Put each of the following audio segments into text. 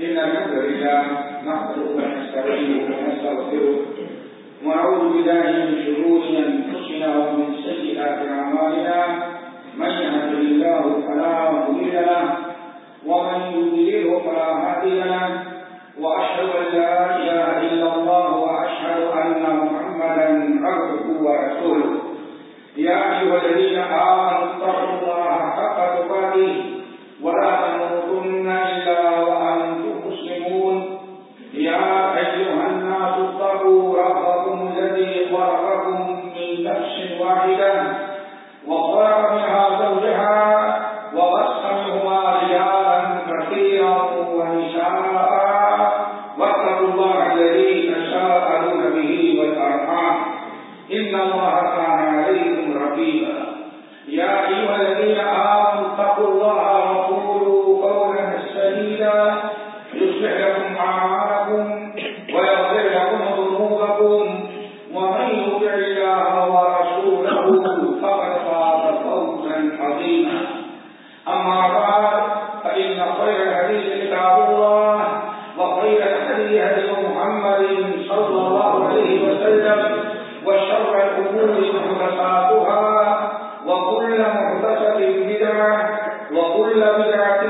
إن الحمد لله نحمده ونستعينه ونستغفره ونعوذ بالله من شرور أنفسنا ومن سيئات أعمالنا من يهد الله فلا مضل له ومن يضلل فلا هادي له وأشهد أن لا إله إلا الله وأشهد أن محمدا عبده ورسوله يا أيها الذين آمنوا اتقوا الله حق تقاته ولا بھی کراتی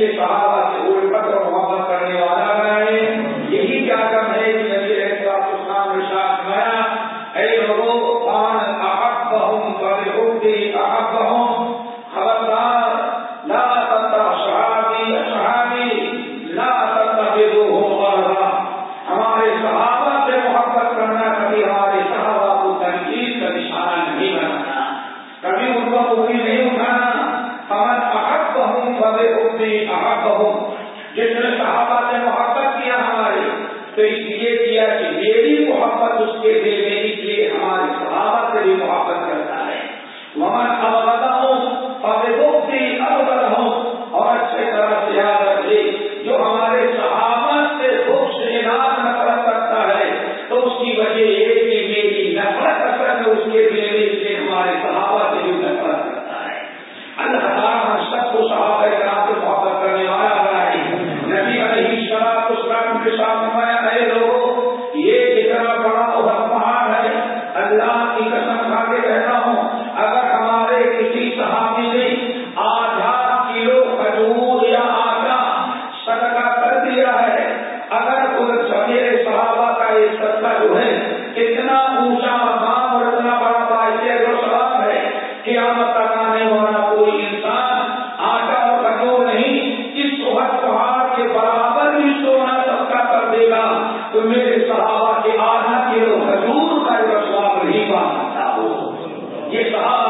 یہ کہا کہا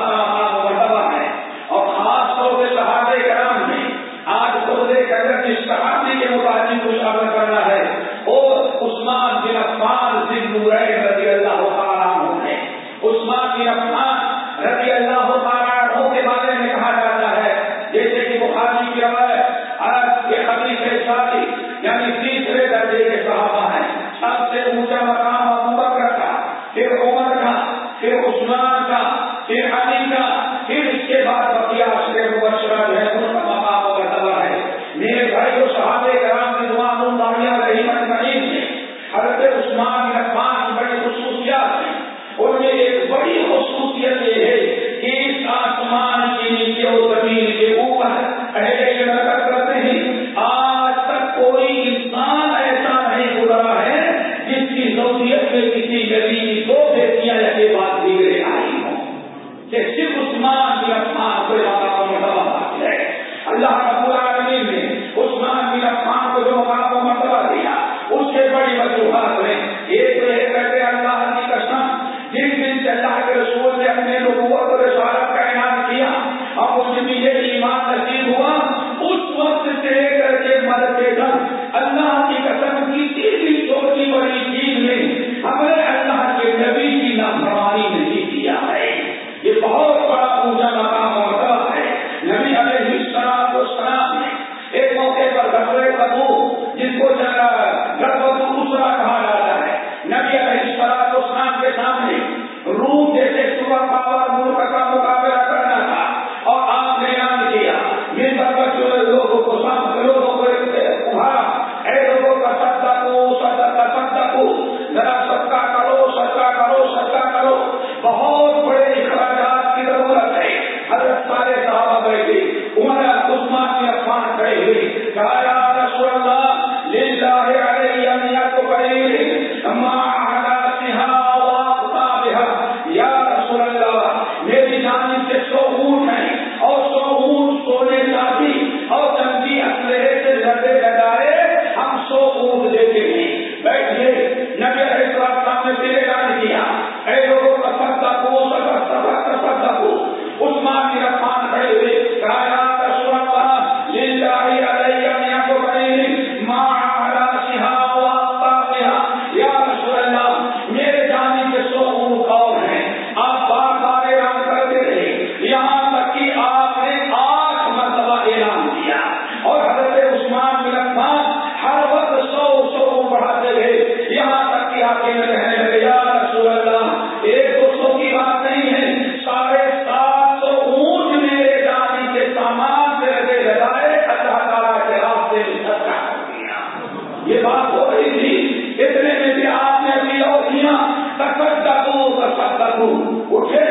تصدقو اٹھے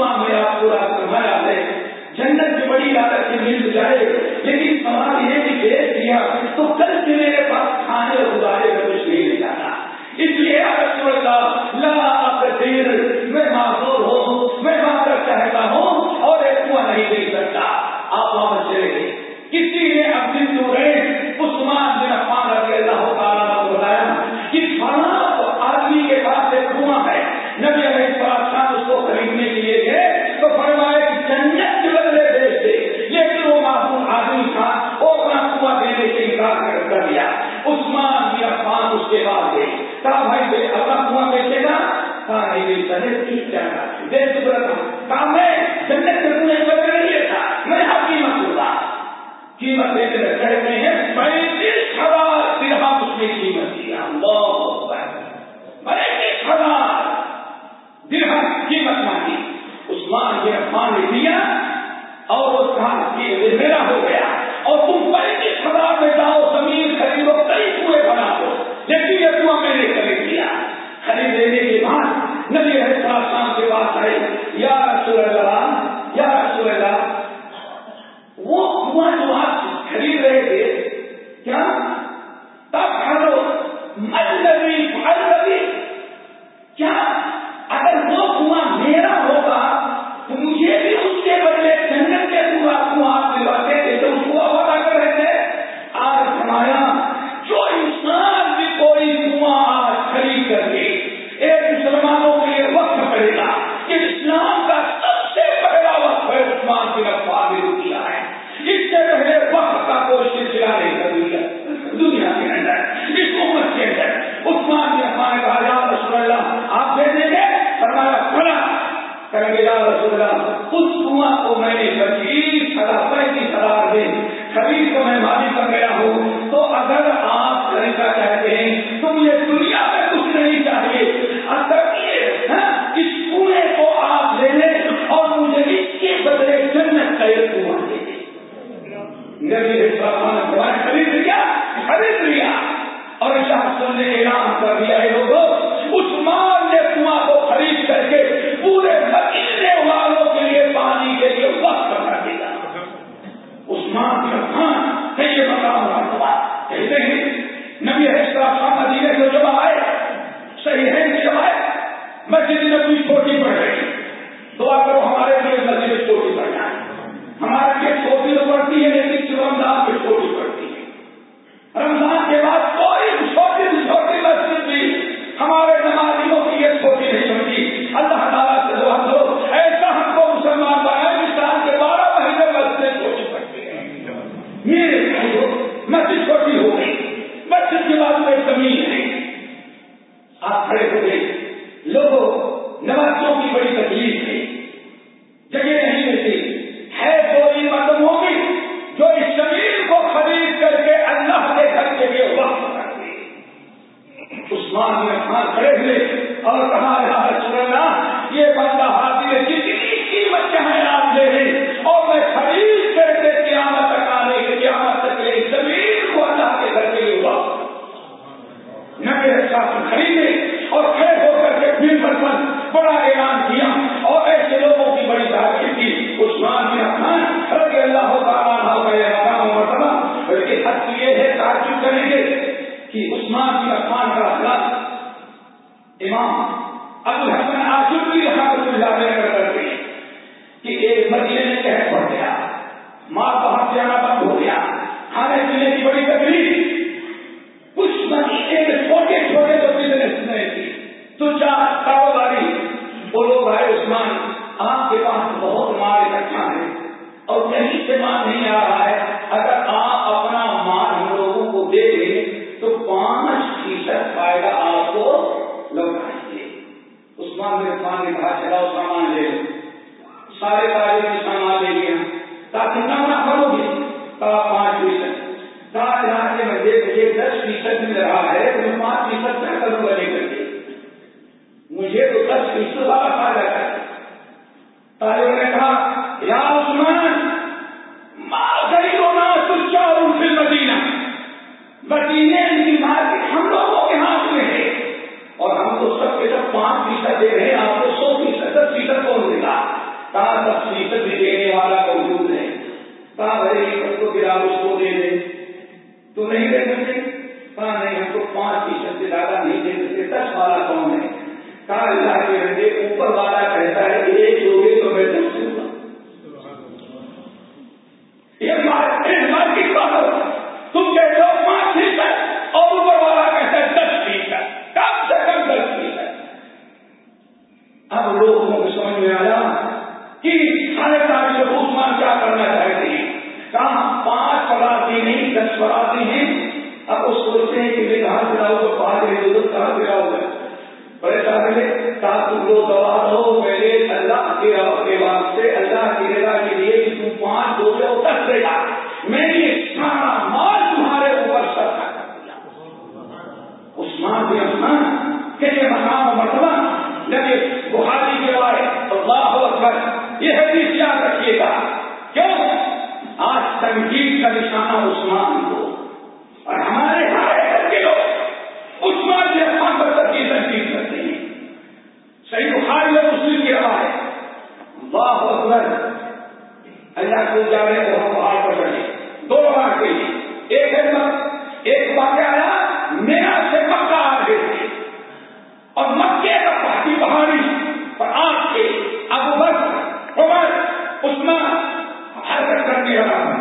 گناہ میرا پورا کروایا ہے، جنت کی بڑی عادت سے مل جائے۔ لیکن سوال یہ کہ بھیج دیا تو کل سے میرے پاس کھانے اور گزارے کا کچھ نہیں مل جاتا اس لیے اللہ، لا تقدیر نمازوں کی بڑی تکلیف تھی۔ ایک مدینے میں شہر ہو گیا ماں باپ سے بند ہو گیا۔ کھانے پینے کی بڑی تکلیف۔ ہیں کہ میں کہاں سے لاؤں کہاں سے لاؤں بڑے صاحب تم اللہ کے کے اللہ کی رضا کے لیے تم پانچ دو سے جا میں نے سارا مال تمہارے اوپر سب مقام مرتبہ بخاری کے بارے اللہ اکبر، یہ حدیث یاد رکھیے گا۔ کیوں؟ آج تنقید کا نشانہ عثمان کو۔ اس میں حرکت کرنے والا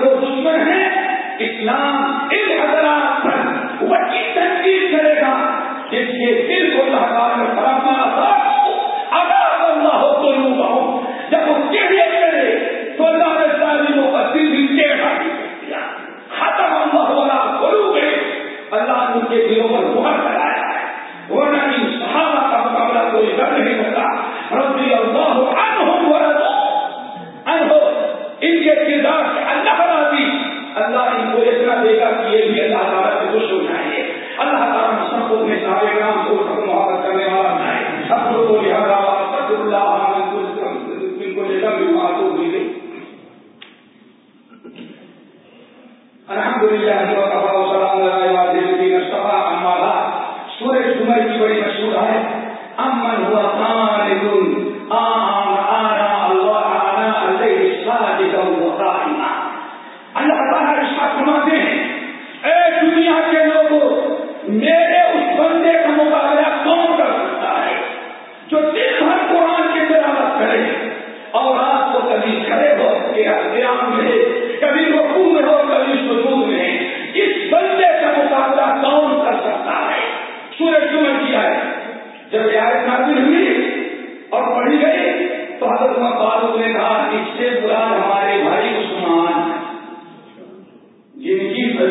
جو دشمن ہے، اسلام ان حضرات پر وہی تنقید کرے گا جس کے دل کو لہکار میں فرما تھا۔ اگر اللہ ہو تو جب اس کے لیے الحمد للہ اما بعد سورج زمر کی بڑی مشہور ہے امن ہوا کان آنا آنا اللہ آنا اللہ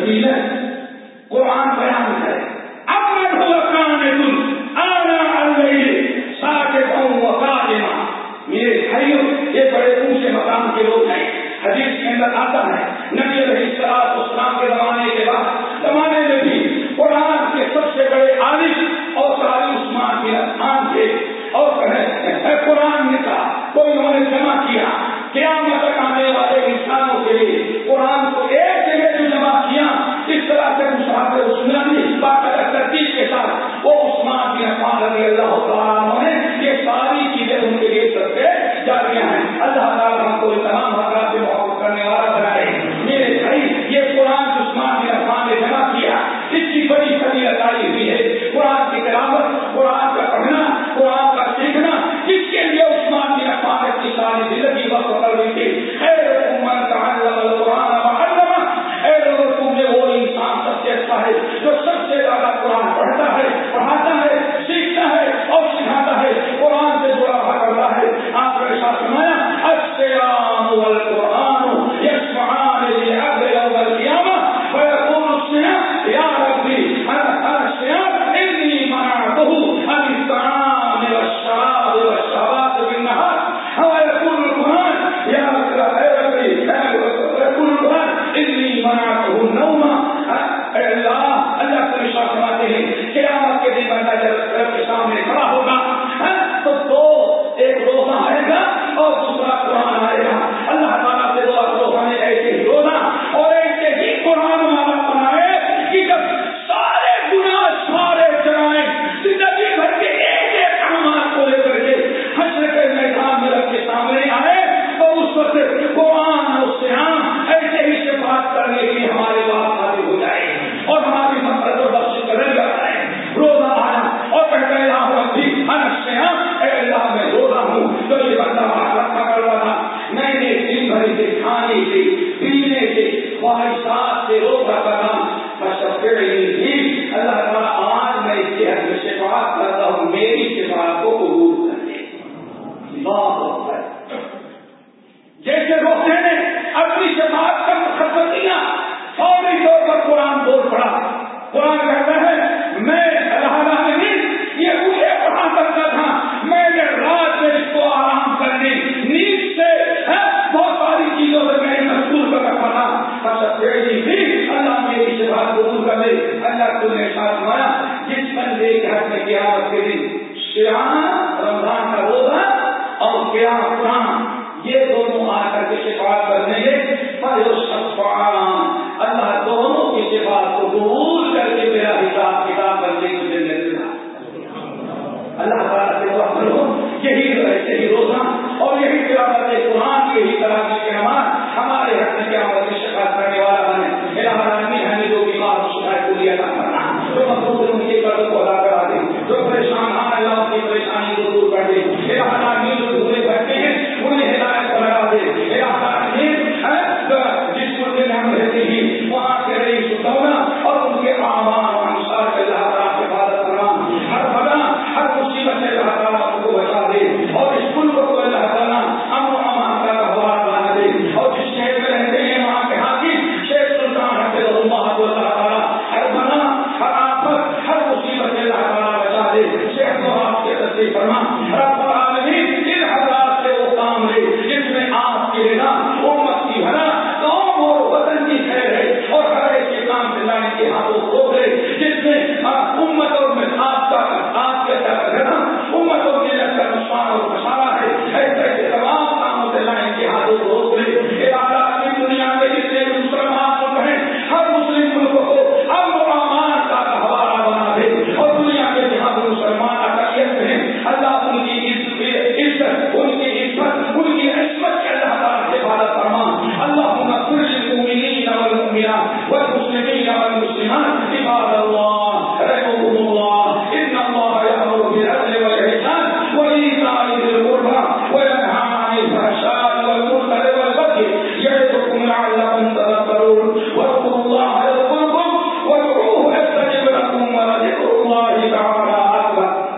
تبدیل ہے؟ قرآن بیان جیسے روکنے نے اپنی جماعت کا مقصد کیا، فوری طور پر قرآن بول پڑا۔ قرآن کہتا ہے، میں اللہ نے یہ مجھے پڑھا سکتا تھا۔ میں نے رات میں اس کو آرام کرنے نیچ سے بہت ساری چیزوں سے میں نے مشغول کر رکھا تھا اچھا پیڑی بھی اللہ میری جماعت کر اللہ کو نے ساتھ مارا جس بندے گھر میں گیا شیان جو ان کے قرض کو ادا کرا دے جو پریشان ہاں اللہ کی پریشانی کو دور کر دے۔